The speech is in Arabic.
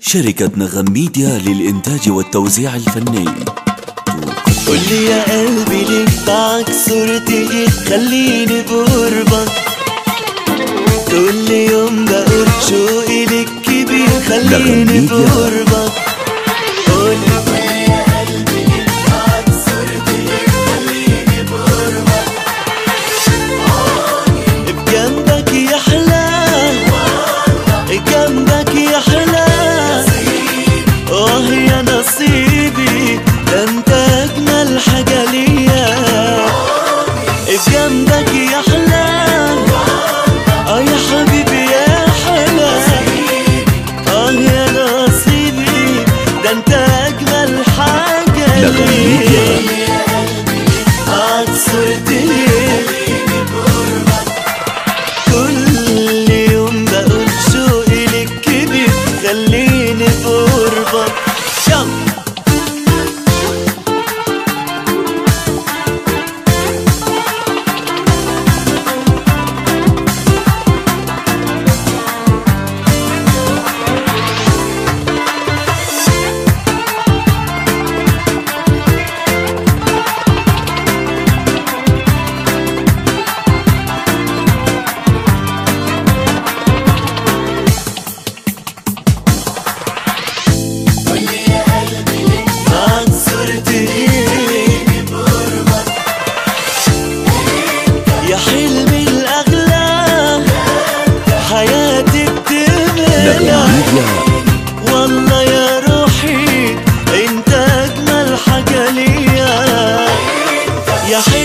شركة نغم ميديا للإنتاج والتوزيع الفني. قول لي يا قلبي ليك معك صورتي خليني بقربك كل يوم بقول شوقي ليك كبير خليني. بقربك ده انت اجمل حاجة نغم ميديا. ليا معاك صورتي Yeah.